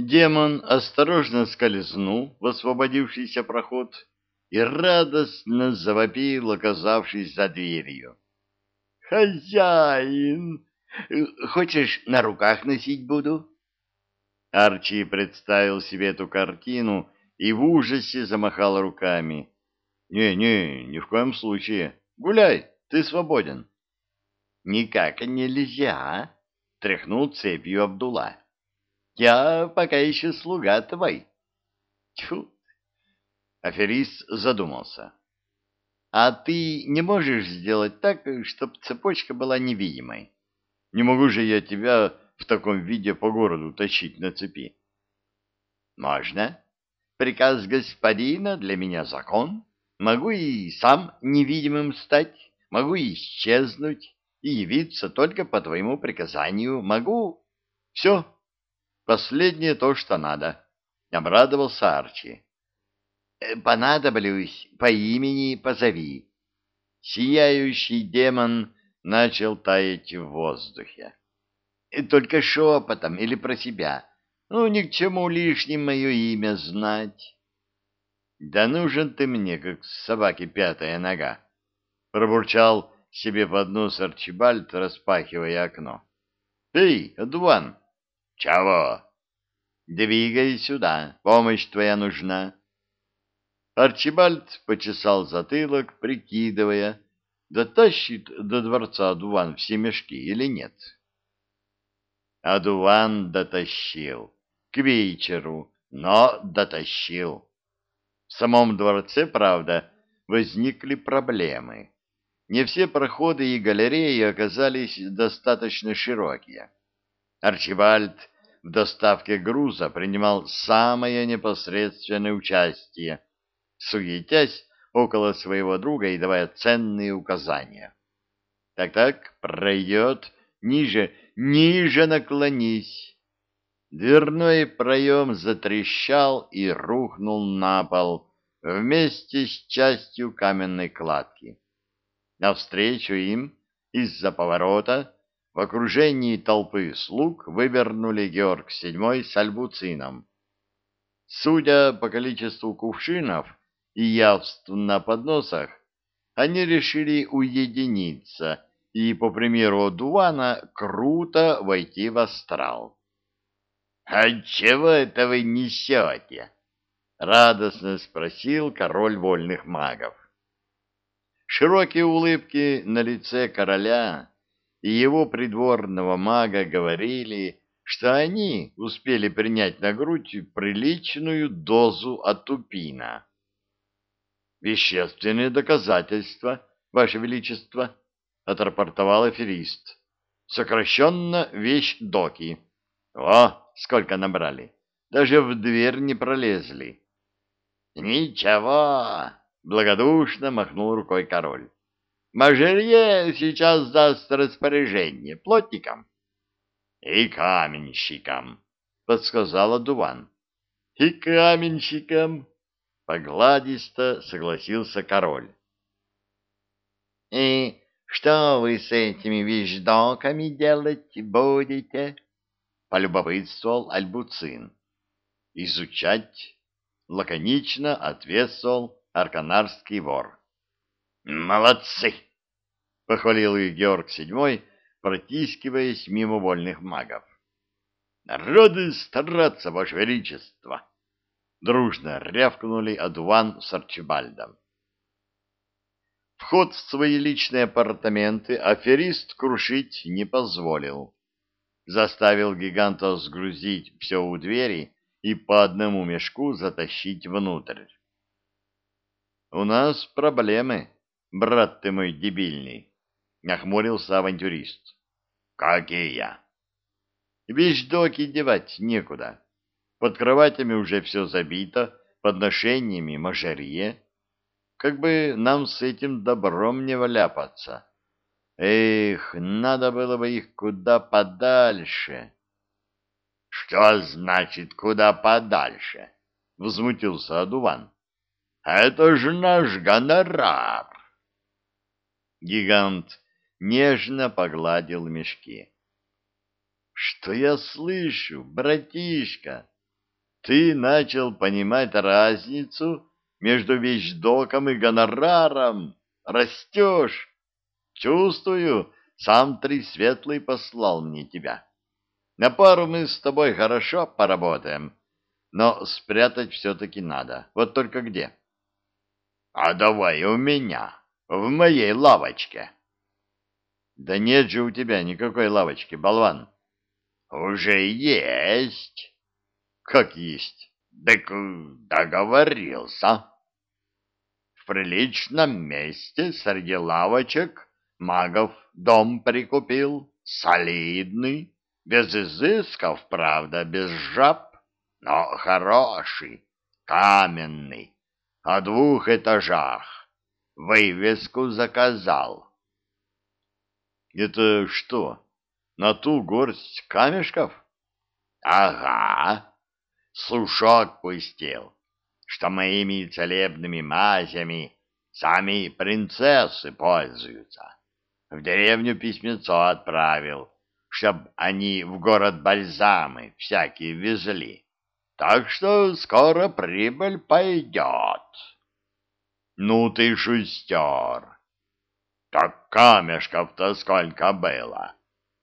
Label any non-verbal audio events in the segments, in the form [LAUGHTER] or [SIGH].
Демон осторожно скользнул в освободившийся проход и радостно завопил, оказавшись за дверью. «Хозяин! Хочешь, на руках носить буду?» Арчи представил себе эту картину и в ужасе замахал руками. «Не-не, ни в коем случае. Гуляй, ты свободен». «Никак нельзя», — тряхнул цепью Абдула. «Я пока еще слуга твой». Тьфу! Аферист задумался. «А ты не можешь сделать так, чтобы цепочка была невидимой? Не могу же я тебя в таком виде по городу тащить на цепи?» «Можно. Приказ господина для меня закон. Могу и сам невидимым стать, могу исчезнуть и явиться только по твоему приказанию. Могу... Все. Последнее то, что надо». Обрадовался Арчи. Э, понадоблюсь, по имени позови. Сияющий демон начал таять в воздухе. Только шепотом или про себя. Ну, ни к чему лишним мое имя знать. Да нужен ты мне, как собаке пятая нога. Пробурчал себе под нос Арчибальд, распахивая окно. Эй, Адуан! Чего? Двигай сюда, помощь твоя нужна. Арчибальд почесал затылок, прикидывая, дотащит до дворца Адуван все мешки или нет. Адуван дотащил. К вечеру, но дотащил. В самом дворце, правда, возникли проблемы. Не все проходы и галереи оказались достаточно широкие. Арчибальд в доставке груза принимал самое непосредственное участие, суетясь около своего друга и давая ценные указания. Так-так, пройдет, ниже, ниже наклонись. Дверной проем затрещал и рухнул на пол вместе с частью каменной кладки. Навстречу им из-за поворота в окружении толпы слуг вывернули Георг VII с альбуцином. Судя по количеству кувшинов, и явств на подносах, они решили уединиться и, по примеру Дуана, круто войти в астрал. — А чего это вы несете? — радостно спросил король вольных магов. Широкие улыбки на лице короля и его придворного мага говорили, что они успели принять на грудь приличную дозу атупина. Вещественные доказательства, Ваше Величество, — отрапортовал аферист. Сокращенно вещь доки. О, сколько набрали! Даже в дверь не пролезли. Ничего, — благодушно махнул рукой король. Мажерье сейчас даст распоряжение плотникам. — И каменщикам, — подсказала Дуван. — И каменщикам, Погладисто согласился король. «И что вы с этими вещдоками делать будете?» — полюбопытствовал Альбуцин. «Изучать?» — лаконично ответствовал арканарский вор. «Молодцы!» — похвалил их Георг VII, протискиваясь мимо вольных магов. «Народы стараться, Ваше Величество!» Дружно рявкнули Адуван с Арчибальдом. Вход в свои личные апартаменты аферист крушить не позволил. Заставил гиганта сгрузить все у двери и по одному мешку затащить внутрь. «У нас проблемы, брат ты мой дебильный», — нахмурился авантюрист. «Какие?» «Вещдоки девать некуда. Под кроватями уже все забито, подношениями мажарье. Как бы нам с этим добром не вляпаться. Эх, надо было бы их куда подальше. — Что значит куда подальше? — возмутился Адуван. — Это же наш гонорар. Гигант нежно погладил мешки. — Что я слышу, братишка? Ты начал понимать разницу между вещдоком и гонораром. Растешь. Чувствую, сам Трисветлый послал мне тебя. На пару мы с тобой хорошо поработаем, но спрятать все-таки надо. Вот только где? А давай у меня, в моей лавочке. Да нет же у тебя никакой лавочки, болван. Уже есть. Как есть? Так договорился. В приличном месте среди лавочек магов дом прикупил, солидный, без изысков, правда, без жаб, но хороший, каменный, о двух этажах. Вывеску заказал. Это что, на ту горсть камешков? Ага, сушок пустил, что моими целебными мазями сами принцессы пользуются. В деревню письмецо отправил, чтоб они в город бальзамы всякие везли. Так что скоро прибыль пойдет. Ну ты шустер. Так камешков-то сколько было.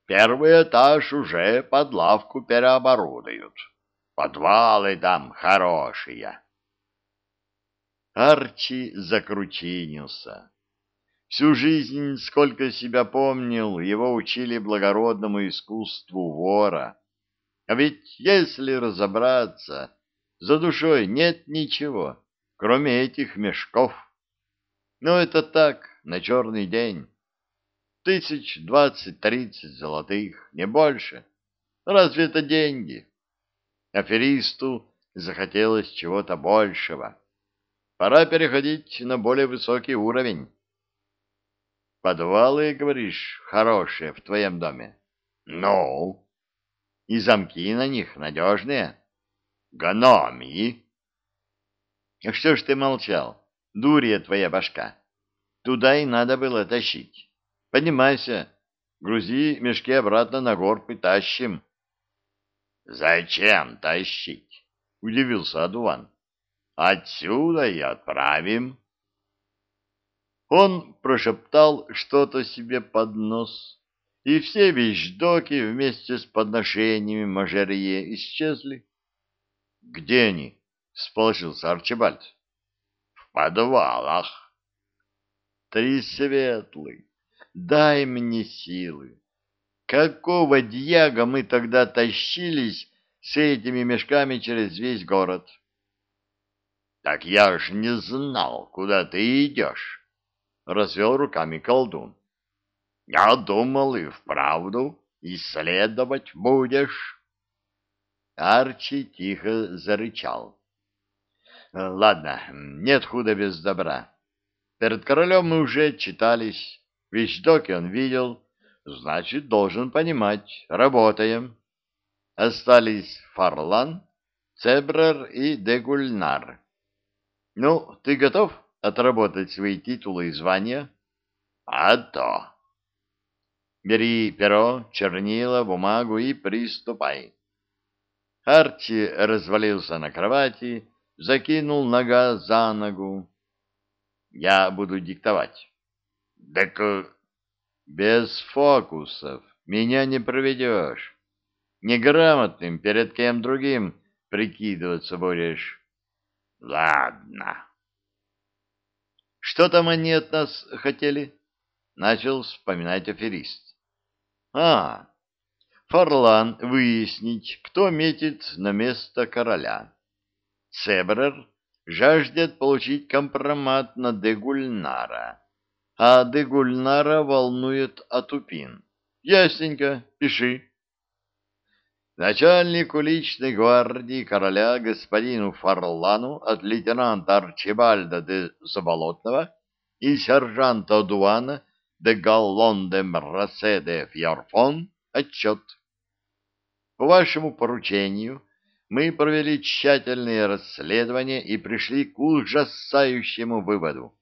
Первый этаж уже под лавку переоборудуют. Подвалы там хорошие. Арчи закручинился. Всю жизнь, сколько себя помнил, его учили благородному искусству вора. А ведь, если разобраться, за душой нет ничего, кроме этих мешков. Но это так, на черный день. Тысяч двадцать-тридцать золотых, не больше. Разве это деньги? Аферисту захотелось чего-то большего. Пора переходить на более высокий уровень. Подвалы, говоришь, хорошие в твоем доме? Ну? И замки на них надежные? Гономии? Что ж ты молчал? Дурья твоя башка. Туда и надо было тащить. Поднимайся, грузи мешки обратно на горку и тащим. Зачем тащить? Удивился Адуан. Отсюда и отправим. Он прошептал что-то себе под нос, и все вещдоки вместе с подношениями Мажерье исчезли. — Где они? — сполошился Арчибальд. — В подвалах. — Три светлый, дай мне силы. Какого дьяга мы тогда тащились с этими мешками через весь город? — Так я ж не знал, куда ты идешь развел руками колдун. Я думал и вправду исследовать будешь. Арчи тихо зарычал. Ладно, нет худа без добра. Перед королем мы уже читались, вещдоки он видел, значит, должен понимать, работаем. Остались Фарлан, Цебрер и Дегульнар. Ну, ты готов? — отработать свои титулы и звания? А то. Бери перо, чернила, бумагу и приступай. Арчи развалился на кровати, закинул нога за ногу. Я буду диктовать. Так без фокусов меня не проведешь. Неграмотным перед кем другим прикидываться будешь. Ладно. Что там они от нас хотели? Начал вспоминать аферист. А, Фарлан выяснить, кто метит на место короля. Цебрер жаждет получить компромат на Дегульнара, а Дегульнара волнует Атупин. Ясненько, пиши начальнику личной гвардии короля господину Фарлану от лейтенанта Арчибальда де Заболотного и сержанта Дуана де Галлон де Мрасе де Фьорфон отчет. По вашему поручению мы провели тщательные расследования и пришли к ужасающему выводу.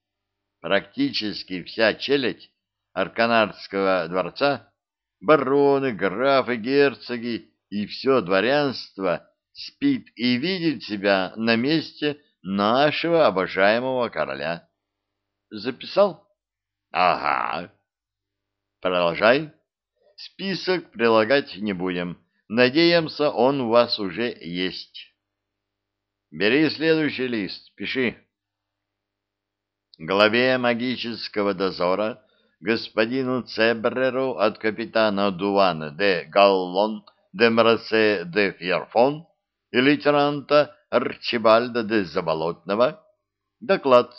Практически вся челядь Арканарского дворца, бароны, графы, герцоги и все дворянство спит и видит себя на месте нашего обожаемого короля. Записал? Ага. Продолжай. Список прилагать не будем. Надеемся, он у вас уже есть. Бери следующий лист, пиши. Главе магического дозора господину Цебреру от капитана Дуана де Галлон де Мрасе де Фьерфон и лейтенанта Арчибальда де Заболотного доклад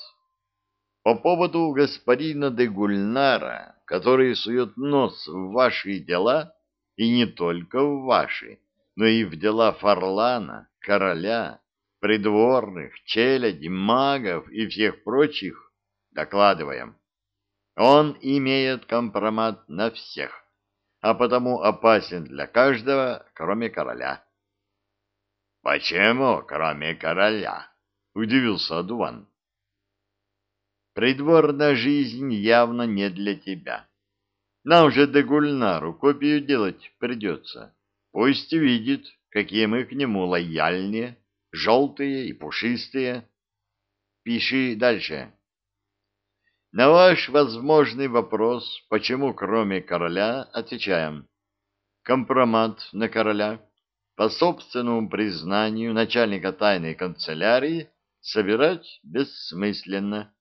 по поводу господина де Гульнара, который сует нос в ваши дела, и не только в ваши, но и в дела Фарлана, короля, придворных, челяди, магов и всех прочих, докладываем. Он имеет компромат на всех, а потому опасен для каждого, кроме короля. — Почему, кроме короля? — удивился Адуван. — Придворная жизнь явно не для тебя. Нам же до Гульнару копию делать придется. Пусть видит, какие мы к нему лояльнее, желтые и пушистые. Пиши дальше. На ваш возможный вопрос, почему кроме короля, отвечаем. Компромат на короля по собственному признанию начальника тайной канцелярии собирать бессмысленно,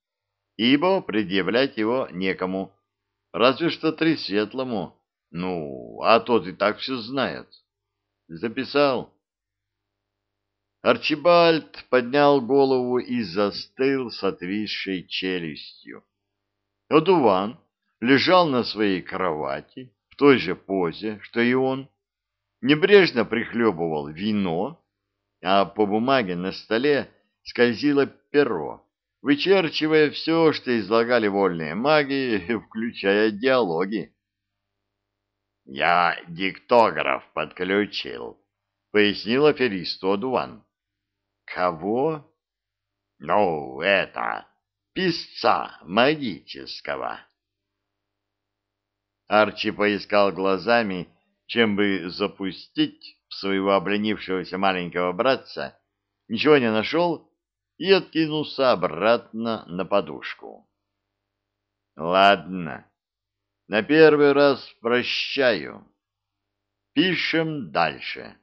ибо предъявлять его некому, разве что Тресветлому, ну, а тот и так все знает. Записал. Арчибальд поднял голову и застыл с отвисшей челюстью. Одуван лежал на своей кровати в той же позе, что и он, небрежно прихлебывал вино, а по бумаге на столе скользило перо, вычерчивая все, что излагали вольные маги, [LAUGHS] включая диалоги. «Я диктограф подключил», — пояснил аферисту Одуван. «Кого?» «Ну, это...» писца магического. Арчи поискал глазами, чем бы запустить своего обленившегося маленького братца, ничего не нашел и откинулся обратно на подушку. Ладно, на первый раз прощаю. Пишем дальше.